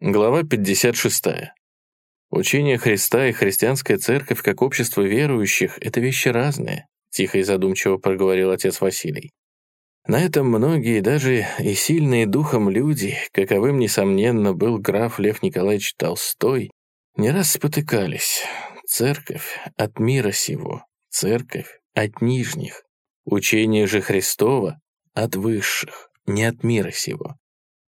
Глава 56. Учение Христа и христианская церковь как общество верующих — это вещи разные, тихо и задумчиво проговорил отец Василий. На этом многие, даже и сильные духом люди, каковым, несомненно, был граф Лев Николаевич Толстой, не раз спотыкались. Церковь от мира сего, церковь от нижних, учение же Христова от высших, не от мира сего.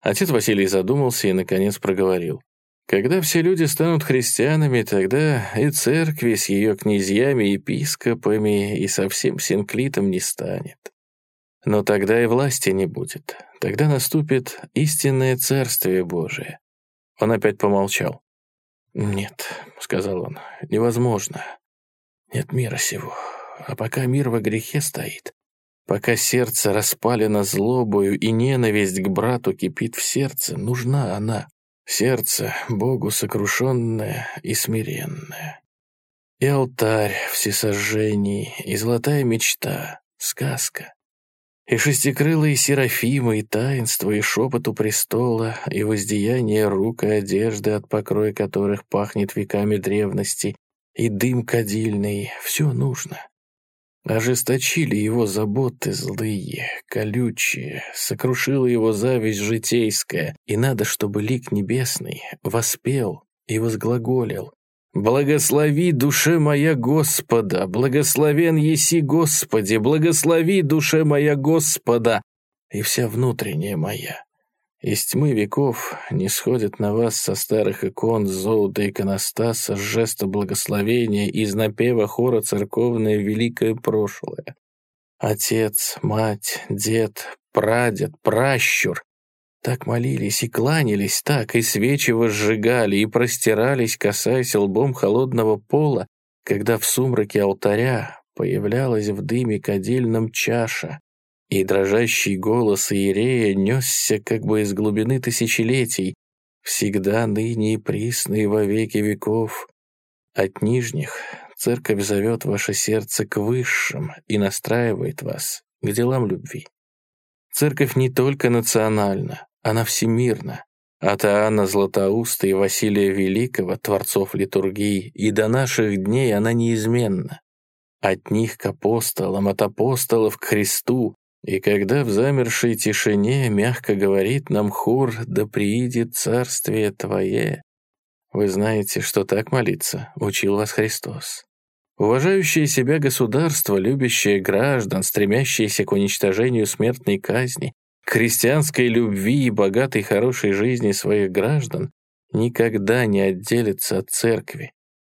Отец Василий задумался и, наконец, проговорил. Когда все люди станут христианами, тогда и церкви с ее князьями, епископами и совсем синклитом не станет. Но тогда и власти не будет. Тогда наступит истинное царствие Божие. Он опять помолчал. «Нет», — сказал он, — «невозможно. Нет мира сего. А пока мир во грехе стоит, Пока сердце распалено злобою и ненависть к брату кипит в сердце, нужна она. Сердце Богу сокрушенное и смиренное. И алтарь всесожжений, и золотая мечта, сказка. И шестикрылые серафимы, и таинство, и шепот у престола, и воздеяние рук и одежды, от покроя которых пахнет веками древности, и дым кадильный — все нужно. Ожесточили его заботы злые, колючие, сокрушила его зависть житейская, и надо, чтобы лик небесный воспел и возглаголил. «Благослови, душе моя Господа! Благословен еси Господи! Благослови, душе моя Господа!» И вся внутренняя моя из тьмы веков не сходят на вас со старых икон золота иконостаса, жеста благословения, из напева хора церковное великое прошлое. Отец, мать, дед, прадед, пращур так молились и кланялись, так и свечи возжигали, и простирались, касаясь лбом холодного пола, когда в сумраке алтаря появлялась в дыме кадильном чаша, и дрожащий голос Иерея несся как бы из глубины тысячелетий, всегда ныне и присно во веки веков. От нижних церковь зовет ваше сердце к высшим и настраивает вас к делам любви. Церковь не только национальна, она всемирна. От Иоанна Златоуста и Василия Великого, творцов литургии, и до наших дней она неизменна. От них к апостолам, от апостолов к Христу, и когда в замершей тишине мягко говорит нам хор «Да приидет царствие Твое», вы знаете, что так молиться учил вас Христос. Уважающее себя государство, любящее граждан, стремящееся к уничтожению смертной казни, к христианской любви и богатой хорошей жизни своих граждан, никогда не отделится от церкви.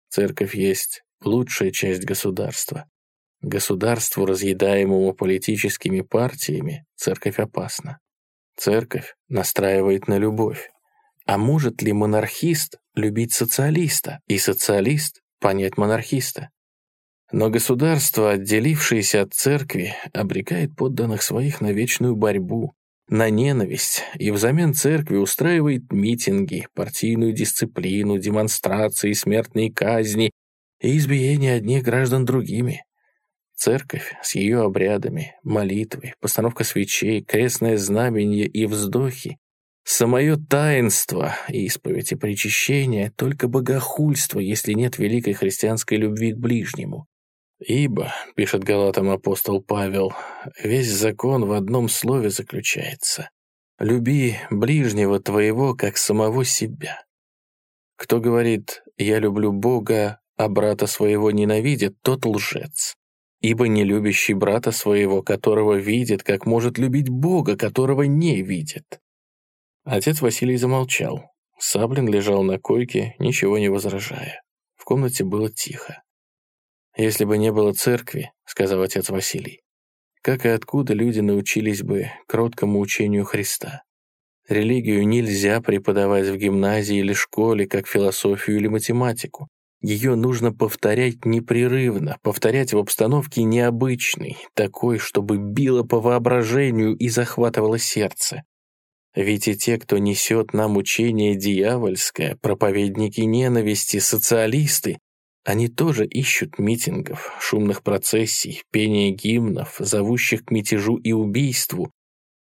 Церковь есть лучшая часть государства. Государству, разъедаемому политическими партиями, церковь опасна. Церковь настраивает на любовь. А может ли монархист любить социалиста, и социалист понять монархиста? Но государство, отделившееся от церкви, обрекает подданных своих на вечную борьбу, на ненависть, и взамен церкви устраивает митинги, партийную дисциплину, демонстрации, смертные казни и избиение одних граждан другими. Церковь с ее обрядами, молитвой, постановка свечей, крестное знамение и вздохи, самое таинство, исповедь и причащение — только богохульство, если нет великой христианской любви к ближнему. «Ибо», — пишет Галатам апостол Павел, — «весь закон в одном слове заключается. Люби ближнего твоего, как самого себя». Кто говорит «я люблю Бога», а брата своего ненавидит, тот лжец ибо не любящий брата своего, которого видит, как может любить Бога, которого не видит». Отец Василий замолчал. Саблин лежал на койке, ничего не возражая. В комнате было тихо. «Если бы не было церкви», — сказал отец Василий, «как и откуда люди научились бы кроткому учению Христа? Религию нельзя преподавать в гимназии или школе, как философию или математику. Ее нужно повторять непрерывно, повторять в обстановке необычной, такой, чтобы било по воображению и захватывало сердце. Ведь и те, кто несет нам учение дьявольское, проповедники ненависти, социалисты, они тоже ищут митингов, шумных процессий, пения гимнов, зовущих к мятежу и убийству.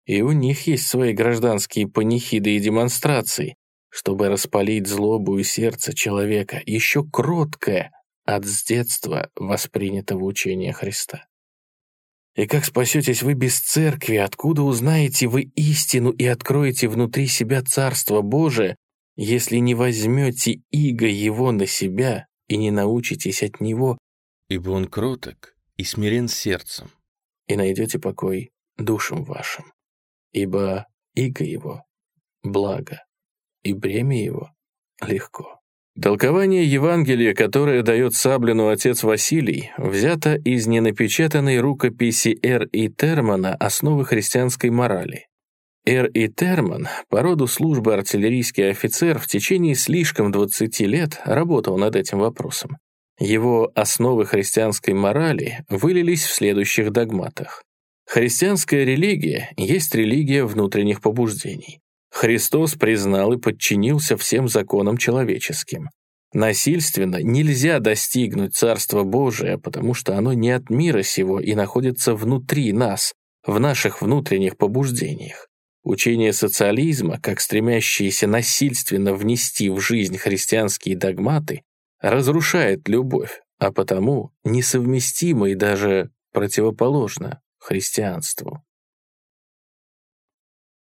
И у них есть свои гражданские панихиды и демонстрации, чтобы распалить злобу и сердце человека, еще кроткое от с детства воспринятого учения Христа. И как спасетесь вы без церкви, откуда узнаете вы истину и откроете внутри себя Царство Божие, если не возьмете иго его на себя и не научитесь от него, ибо он кроток и смирен сердцем, и найдете покой душам вашим, ибо иго его — благо, и бремя его легко. Толкование Евангелия, которое дает Саблину отец Василий, взято из ненапечатанной рукописи Р. И. Термана «Основы христианской морали». Р. И. Терман, по роду службы артиллерийский офицер, в течение слишком 20 лет работал над этим вопросом. Его «Основы христианской морали» вылились в следующих догматах. Христианская религия есть религия внутренних побуждений. Христос признал и подчинился всем законам человеческим. Насильственно нельзя достигнуть Царства Божия, потому что оно не от мира сего и находится внутри нас, в наших внутренних побуждениях. Учение социализма, как стремящиеся насильственно внести в жизнь христианские догматы, разрушает любовь, а потому несовместимо и даже противоположно христианству.